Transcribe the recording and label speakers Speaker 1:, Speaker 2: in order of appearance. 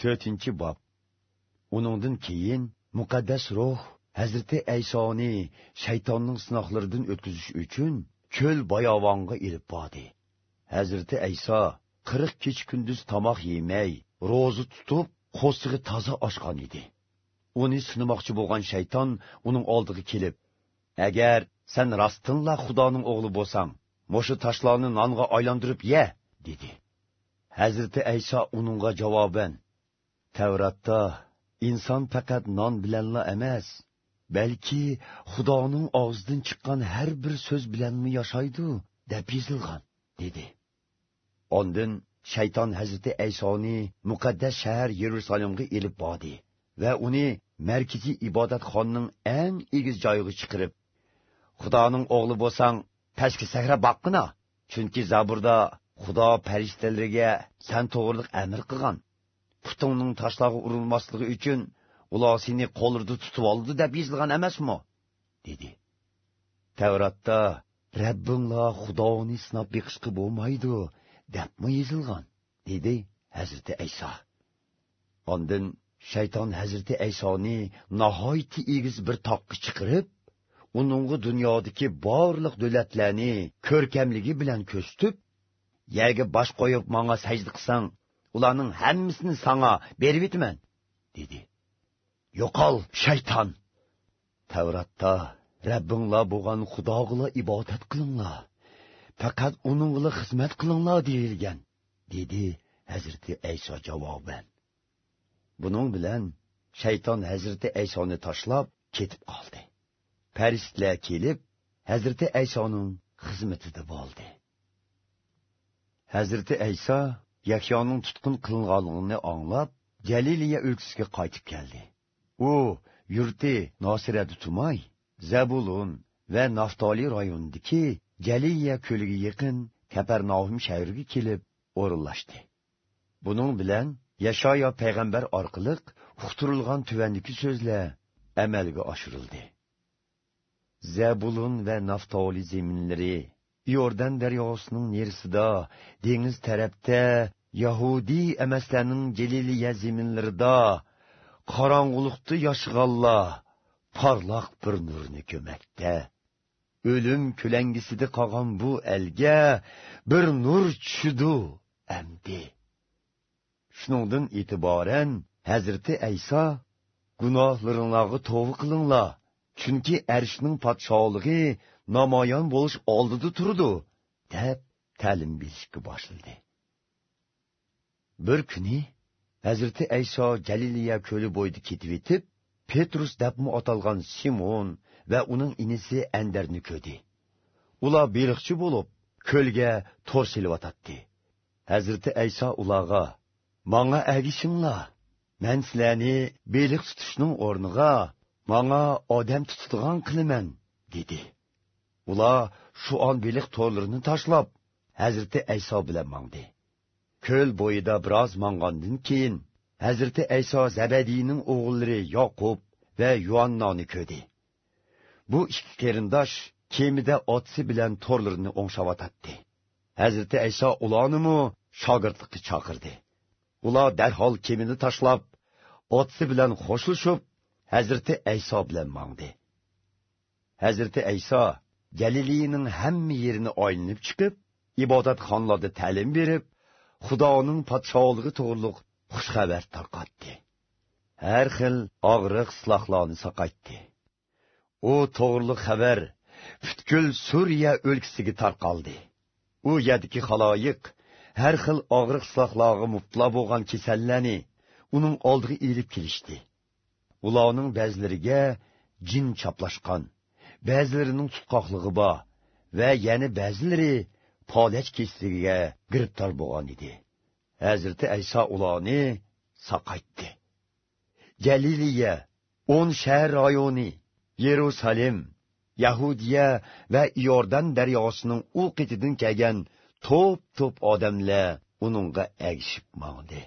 Speaker 1: to'rtinchi bob. Uningdan keyin muqaddas ruh hazrati aysoni shaytonning sinoqlaridan o'tkazish uchun cho'l bayovonga ilib bordi. Hazrati ayso qirq kech kunduz tomoq yemay ro'za tutib qo'sig'i toza oshgan edi. Uni sinamoqchi bo'lgan shayton uning oldiga kelib agar sen rostinla xudoning o'g'li bo'lsang mushu toshlarni nonga aylantirib ye dedi. Hazrati ayso uningga javoban tavratda inson faqat non bilanla emas balki xudoning og'zidan chiqqan har bir so'z bilanmi yashaydi deb yozilgan dedi. Ondan shayton hazrati aysoni muqaddas shahar yerusalimga ilib bordi va uni markaziy ibodatxonning eng egiz joyiga chiqirib xudoning o'g'li bo'lsang pastga sakrab boqqina chunki zaburda xudo farishtalariga san to'g'riliq amr qilgan. Putingning toshlarga urilmasligi uchun ular seni qo'lida tutib oldi deb yozilgan emasmi? dedi. Tavratda rabbinglar xudoni sinab beqishga bo'lmaydi debmi yozilgan? dedi hazrati ayso ondin shayton hazrati aysoni nihoyatda egiz bir toqqa chiqirib uningga dunyodagi borliq davlatlarni ko'rkamligi bilan ko'stib yerga bosh qo'yib manga sajda qilsang ularning hammasini sanga berib etaman dedi. Yo'qol shayton. Tavratda rabbinglar bo'lgan xudog'ila ibodat qilinglar. Faqat uningla xizmat qilinglar deyilgan dedi hazrati ayso javoban buning bilan shayton hazrati aysoni tashlab ketib qoldi. Farishtalar kelib hazrati aysoning xizmatida bo'ldi. Hazrati ayso yakyoning tutqun qilinganligini anglab Galiliya o'lkasiga qaytib keldi u yurti nosirati tumay zabulun va naftoli rayonidagi Galiliya ko'liga yaqin kaparnohim shahriga kelib o'rinlashdi buning bilan yashoyo payg'ambar orqali uqtirilgan tuvandiki so'zlar amalga oshirildi zabulun va naftoli zeminlari iordan daryosining nerisida dengiz tarafda yahudiy emaslarning jaliliya zeminlarida qorong'uliqda yashag'anlar porloq bir nurni ko'makda. O'lim kulangisida qolgan bu elga bir nur tushidi amdi. Shuningdan e'tiboran hazrati ayso gunohlaringlarga tavba qilinglar. Chunki arshning podshohligi namoyon bo'lish oldida turdi deb ta'lim berishga boshladi bir kuni hazrati ayso jaliliya ko'li bo'yida ketib etib petrus dabmi atalgan simon va uning inisi andarni ko'di ular beliqchi bo'lib ko'lga to'r silyotadi hazrati ayso ularga manga agishinglar man sizlarni beliq tutishning o'rniga маңа одам tutadigan кылыман деди ular shu on beliq to'rlarini tashlab hazrati ayso bilan mangdi ko'l bo'yida biroz mangandan keyin hazrati ayso zabadiyning o'g'illari yoqub va yuannoni ko'di bu ikki qarindosh kemida otsi bilan to'rlarini o'ngshavatadi hazrati ayso ularnimi shogirdlikqa chaqirdi ular darhol kemini tashlab otsi bilan qo'shilishib Həzrəti Əysa bilən mağdı. Həzrəti Əysa Gəliliyinin həmmə yerini oynayıb çıxıb, ibadətxanlarda təlim verib, Xudanın padşahlığı toğruluq xuş xəbər tarqatdı. Hər xil ağrıq silahlarını saqaytdı. O toğruluq xəbər bütkül Suriya ölkəsigi tarqaldı. U yədiki xalayiq hər xil ağrıq silahlarına mübtila bolğan kisəlləri onun aldığı ilib kilişdi. Ularning ba'zilariga jin chaplashgan ba'zilarining tutqoqligi bor va yana ba'zilari polach kesligiga giribtor bo'lgan edi. Hazrati ayso ularni saqaytdi. Jaliliya o'n shahar rayoni yerusalim yahudiya va iordan daryosining u qetidan kelgan to'p to'p odamlar uningga agishib mangdi